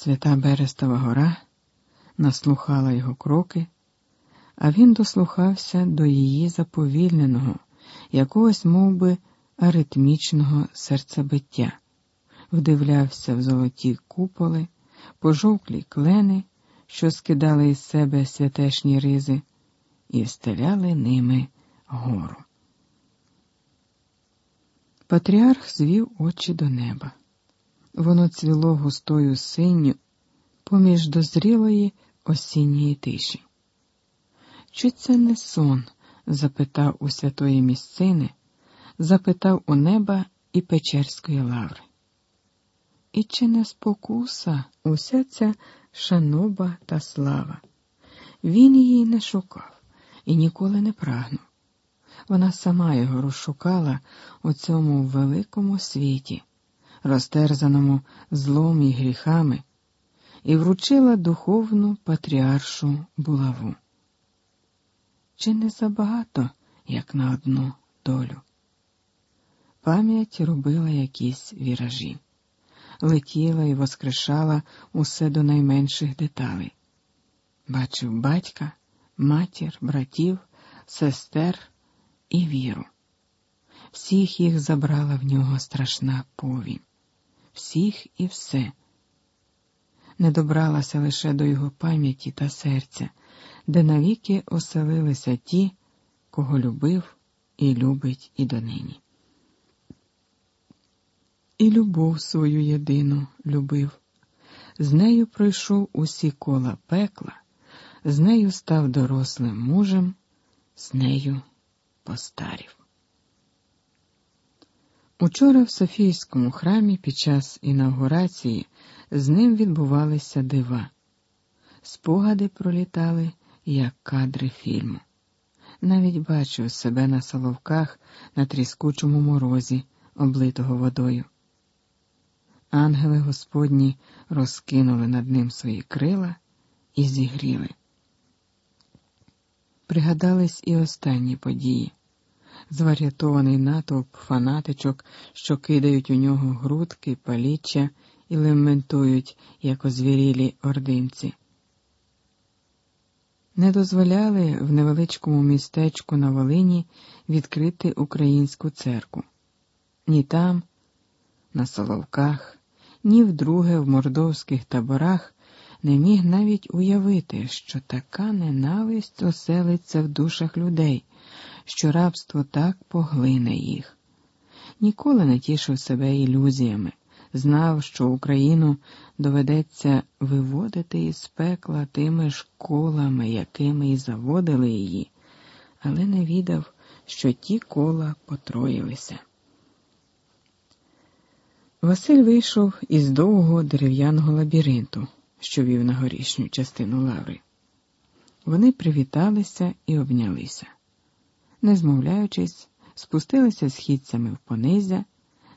Свята Берестова гора наслухала його кроки, а він дослухався до її заповільненого, якогось мов би, аритмічного серцебиття, вдивлявся в золоті куполи, пожовклі клени, що скидали із себе святешні ризи, і стеляли ними гору. Патріарх звів очі до неба. Воно цвіло густою синню поміж дозрілої осінньої тиші. Чи це не сон? запитав у святої місцини, запитав у неба і Печерської лаври. І чи не спокуса уся ця шаноба та слава? Він її не шукав і ніколи не прагнув. Вона сама його розшукала у цьому великому світі, розтерзаному злом і гріхами, і вручила духовну патріаршу булаву. Чи не забагато, як на одну долю? Пам'ять робила якісь віражі, летіла і воскрешала усе до найменших деталей. Бачив батька, матір, братів, сестер і віру. Всіх їх забрала в нього страшна повінь, всіх і все. Не добралася лише до його пам'яті та серця, де навіки оселилися ті, кого любив і любить і донині. І любов свою єдину любив, з нею пройшов усі кола пекла, з нею став дорослим мужем, з нею постарів. Учора в Софійському храмі під час інаугурації з ним відбувалися дива. Спогади пролітали, як кадри фільму. Навіть бачив себе на соловках на тріскучому морозі, облитого водою. Ангели Господні розкинули над ним свої крила і зігріли. Пригадались і останні події зварятований натовп фанатичок, що кидають у нього грудки, паліччя і лементують, як озвірілі ординці. Не дозволяли в невеличкому містечку на Волині відкрити українську церкву. Ні там, на Соловках, ні вдруге в мордовських таборах не міг навіть уявити, що така ненависть оселиться в душах людей, що рабство так поглине їх. Ніколи не тішив себе ілюзіями, знав, що Україну доведеться виводити із пекла тими ж колами, якими і заводили її, але не відав, що ті кола потроїлися. Василь вийшов із довгого дерев'яного лабіринту, що вів на горішню частину лаври. Вони привіталися і обнялися не змовляючись, спустилися східцями в понизя,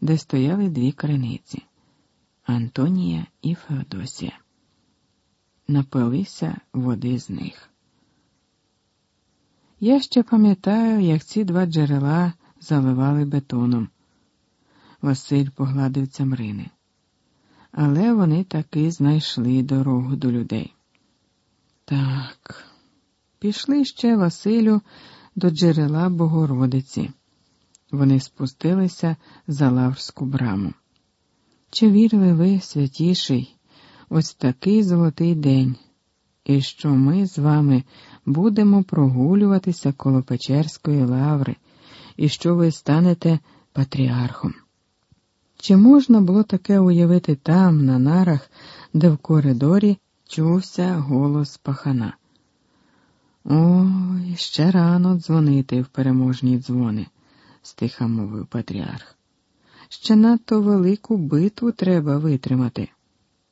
де стояли дві криниці Антонія і Феодосія. Напилися води з них. Я ще пам'ятаю, як ці два джерела заливали бетоном. Василь погладив цямрини. Але вони таки знайшли дорогу до людей. Так, пішли ще Василю до джерела Богородиці. Вони спустилися за Лаврську браму. Чи вірили ви, святіший, ось такий золотий день, і що ми з вами будемо прогулюватися коло Печерської лаври, і що ви станете патріархом? Чи можна було таке уявити там, на нарах, де в коридорі чувся голос пахана? Ой, ще рано дзвонити в переможні дзвони, стиха мовив патріарх. Ще надто велику битву треба витримати.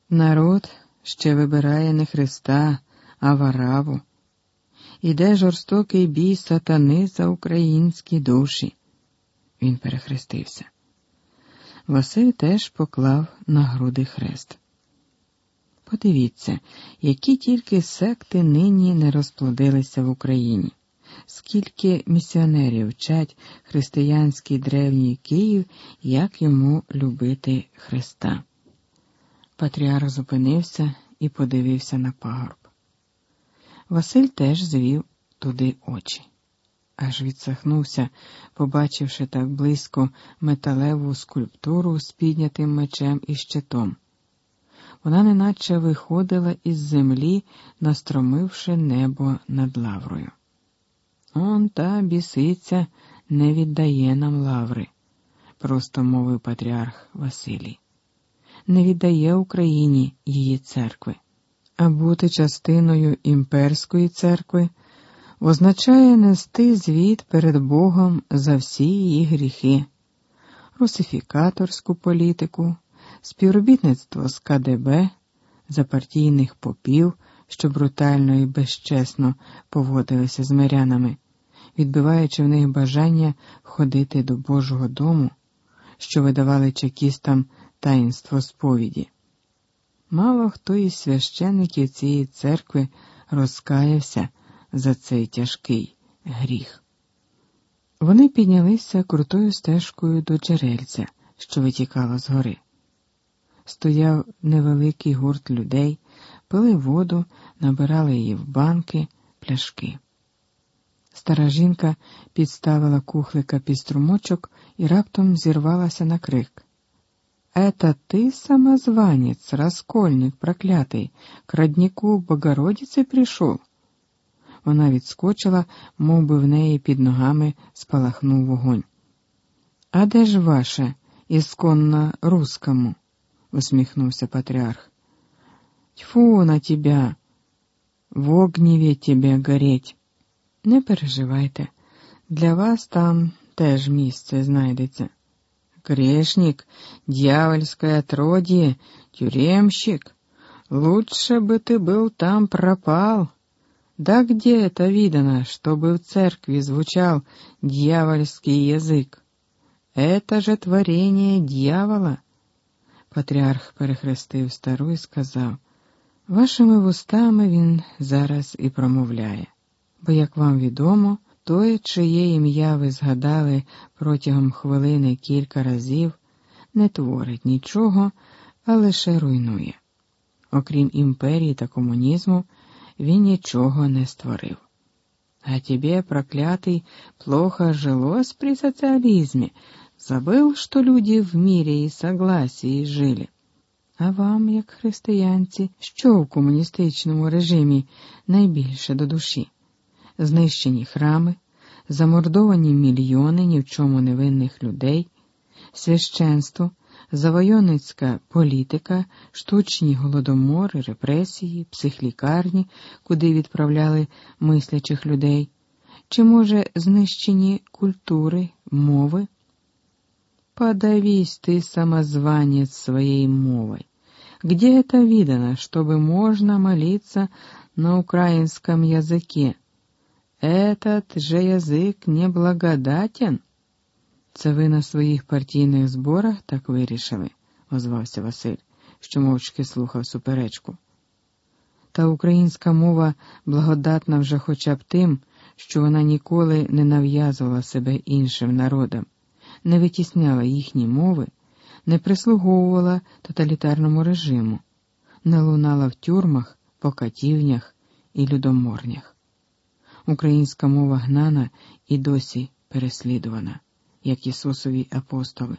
Народ ще вибирає не Христа, а вараву. Іде жорстокий бій сатани за українські душі. Він перехрестився. Василь теж поклав на груди хрест. Подивіться, які тільки секти нині не розплодилися в Україні, скільки місіонерів вчать християнський древній Київ, як йому любити Христа. Патріарх зупинився і подивився на пагорб. Василь теж звів туди очі, аж відсахнувся, побачивши так близько металеву скульптуру з піднятим мечем і щитом. Вона неначе виходила із землі, настромивши небо над лаврою. Он та бісиця не віддає нам лаври, просто мовив патріарх Василій. Не віддає Україні її церкви, а бути частиною імперської церкви означає нести звіт перед Богом за всі її гріхи, русифікаторську політику, співробітництво з КДБ, за партійних попів, що брутально і безчесно поводилися з мирянами відбиваючи в них бажання ходити до Божого дому, що видавали чекістам таїнство сповіді. Мало хто із священиків цієї церкви розкаявся за цей тяжкий гріх. Вони піднялися крутою стежкою до джерельця, що витікало з гори. Стояв невеликий гурт людей, пили воду, набирали її в банки, пляшки. Стара жінка підставила кухлика під струмочок і раптом зірвалася на крик. Это ты, самозванец, раскольник проклятий, к роднику Богородиці прийшов? Вона відскочила, мов би в неї під ногами спалахнув вогонь. А де ж ваше, ісконно русскому? усміхнувся патріарх. Тьфу на тебя, в огніві тебе гореть. Не переживайте, для вас там теж місце знайдеться. Грешник, дьявольское отродье, тюремщик. Лучше бы ты был там пропал. Да где это видано, чтобы в церкви звучал дьявольский язык? Это же творение дьявола. Патріарх перехрестив стару і сказав, вашими вустами він зараз і промовляє бо, як вам відомо, той, чиє ім'я ви згадали протягом хвилини кілька разів, не творить нічого, а лише руйнує. Окрім імперії та комунізму, він нічого не створив. А тебе, проклятый, плохо жилось при социализме, забыл, что люди в мире и согласии жили. А вам, як християнці, що в комуністичному режимі найбільше до душі? знищені храми, замордовані мільйони ні в чому невинних людей, священство, завойовницька політика, штучні голодомори, репресії, психлікарні, куди відправляли мислячих людей, чи, може, знищені культури, мови? Подавись ты, самозванец, своей мовой. Где это видано, чтобы можно молиться на украинском языке? Этот же язик неблагодатен. Це ви на своїх партійних зборах так вирішили, озвався Василь, що мовчки слухав суперечку. Та українська мова благодатна вже хоча б тим, що вона ніколи не нав'язувала себе іншим народам, не витісняла їхні мови, не прислуговувала тоталітарному режиму, не лунала в тюрмах, покатівнях і людоморнях. Українська мова гнана і досі переслідувана, як Ісусові апостоли.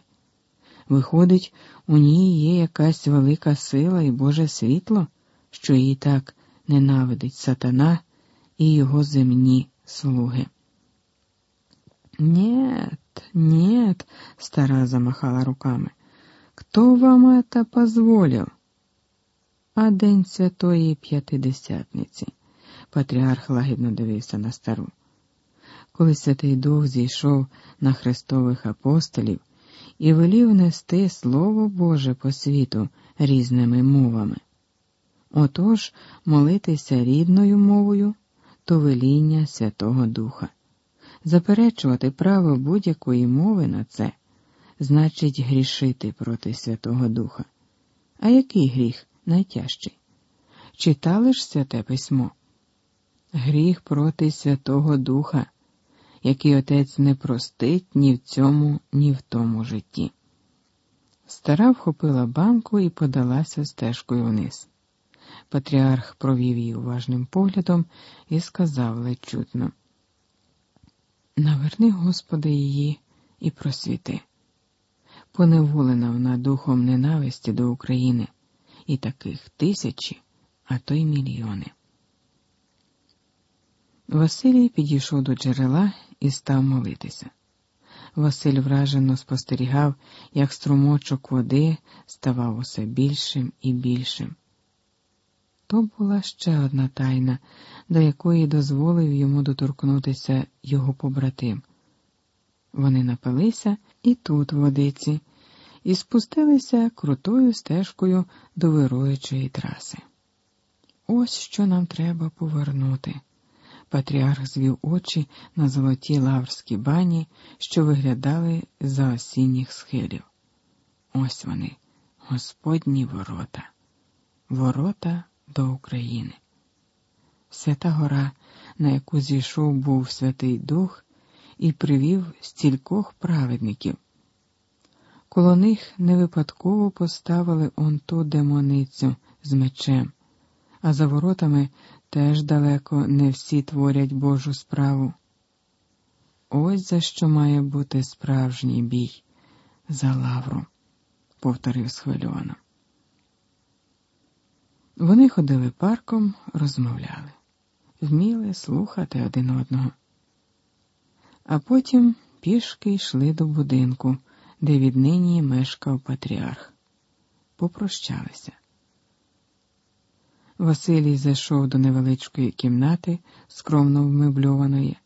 Виходить, у ній є якась велика сила і Боже світло, що її так ненавидить сатана і його земні слуги. Нет, нет, стара замахала руками. Кто вам это позволил? А день Святої П'ятидесятниці. Патріарх лагідно дивився на стару. Коли Святий Дух зійшов на Христових апостолів і велів нести Слово Боже по світу різними мовами. Отож, молитися рідною мовою то веління Святого Духа. Заперечувати право будь-якої мови на це значить грішити проти Святого Духа. А який гріх найтяжчий? Читали ж святе письмо? гріх проти Святого Духа, який отець не простить ні в цьому, ні в тому житті. Стара вхопила банку і подалася стежкою вниз. Патріарх провів її уважним поглядом і сказав ледь чутно. Наверни, Господи, її і просвіти. Поневолена вона духом ненависті до України, і таких тисячі, а то й мільйони. Василій підійшов до джерела і став молитися. Василь вражено спостерігав, як струмочок води ставав усе більшим і більшим. То була ще одна тайна, до якої дозволив йому доторкнутися його побратим. Вони напилися і тут водиці, і спустилися крутою стежкою до вируючої траси. Ось що нам треба повернути. Патріарх звів очі на золоті лаврські бані, що виглядали за осінніх схилів. Ось вони, Господні ворота, ворота до України. Свята гора, на яку зійшов був Святий Дух і привів стількох праведників. Коло них не випадково поставили он ту демоницю з мечем, а за воротами теж далеко не всі творять Божу справу. Ось за що має бути справжній бій за лавру, повторив схвильовано. Вони ходили парком, розмовляли, вміли слухати один одного. А потім пішки йшли до будинку, де віднині мешкав патріарх. Попрощалися. Василій зайшов до невеличкої кімнати, скромно вмебльованої,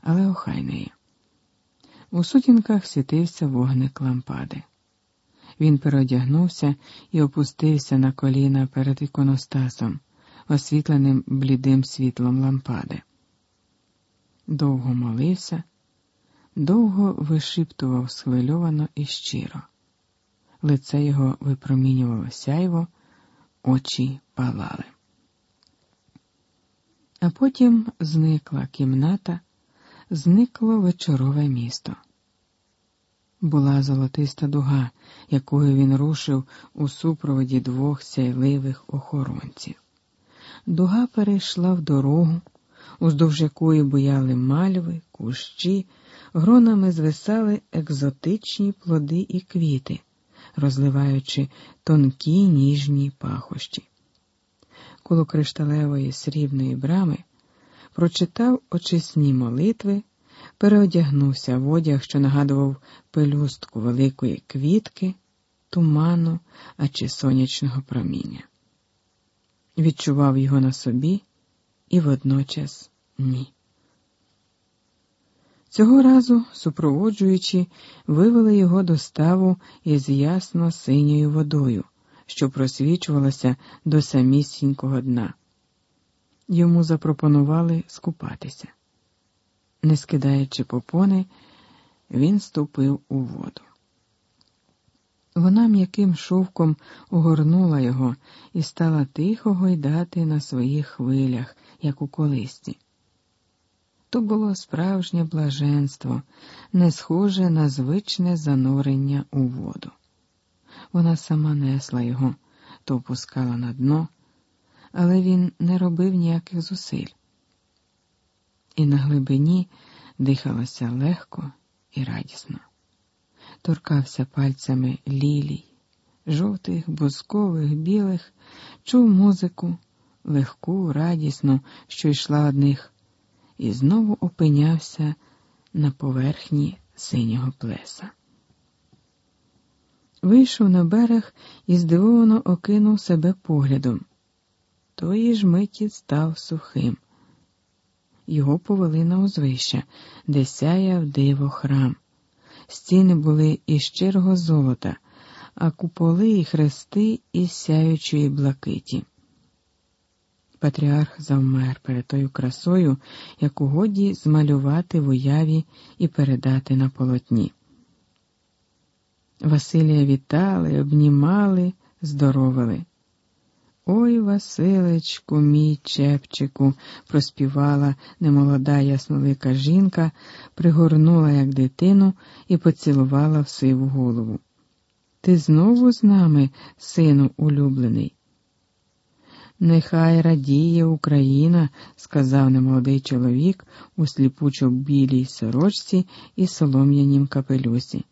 але охайної. У сутінках світився вогник лампади. Він переодягнувся і опустився на коліна перед іконостасом, освітленим блідим світлом лампади. Довго молився, довго вишиптував схвильовано і щиро. Лице його випромінювало сяйво, очі палали. А потім зникла кімната, зникло вечорове місто. Була золотиста дуга, якою він рушив у супроводі двох сяйливих охоронців. Дуга перейшла в дорогу, уздовж якої бояли мальви, кущі, гронами звисали екзотичні плоди і квіти, розливаючи тонкі ніжні пахощі коло кришталевої срібної брами, прочитав очисні молитви, переодягнувся в одяг, що нагадував пелюстку великої квітки, туману, а чи сонячного проміння. Відчував його на собі і водночас ні. Цього разу, супроводжуючи, вивели його до ставу із ясно синьою водою що просвічувалася до самісінького дна. Йому запропонували скупатися. Не скидаючи попони, він ступив у воду. Вона м'яким шовком огорнула його і стала тихо гойдати на своїх хвилях, як у колисці. То було справжнє блаженство, не схоже на звичне занурення у воду. Вона сама несла його, то опускала на дно, але він не робив ніяких зусиль. І на глибині дихалося легко і радісно, торкався пальцями лілій, жовтих, бузкових, білих, чув музику, легку, радісну, що йшла од них, і знову опинявся на поверхні синього плеса. Вийшов на берег і здивовано окинув себе поглядом. Тої ж миті став сухим. Його повели на узвище, де сяяв диво храм. Стіни були із щирого золота, а куполи і хрести із сяючої блакиті. Патріарх завмер перед тою красою, яку годі змалювати в уяві і передати на полотні. Василія вітали, обнімали, здоровили. Ой, Василечку, мій чепчику, проспівала немолода яснолика жінка, пригорнула, як дитину, і поцілувала в сиву голову. ти знову з нами, сину улюблений. Нехай радіє Україна, сказав немолодий чоловік у сліпучо білій сорочці і солом'янім капелюсі.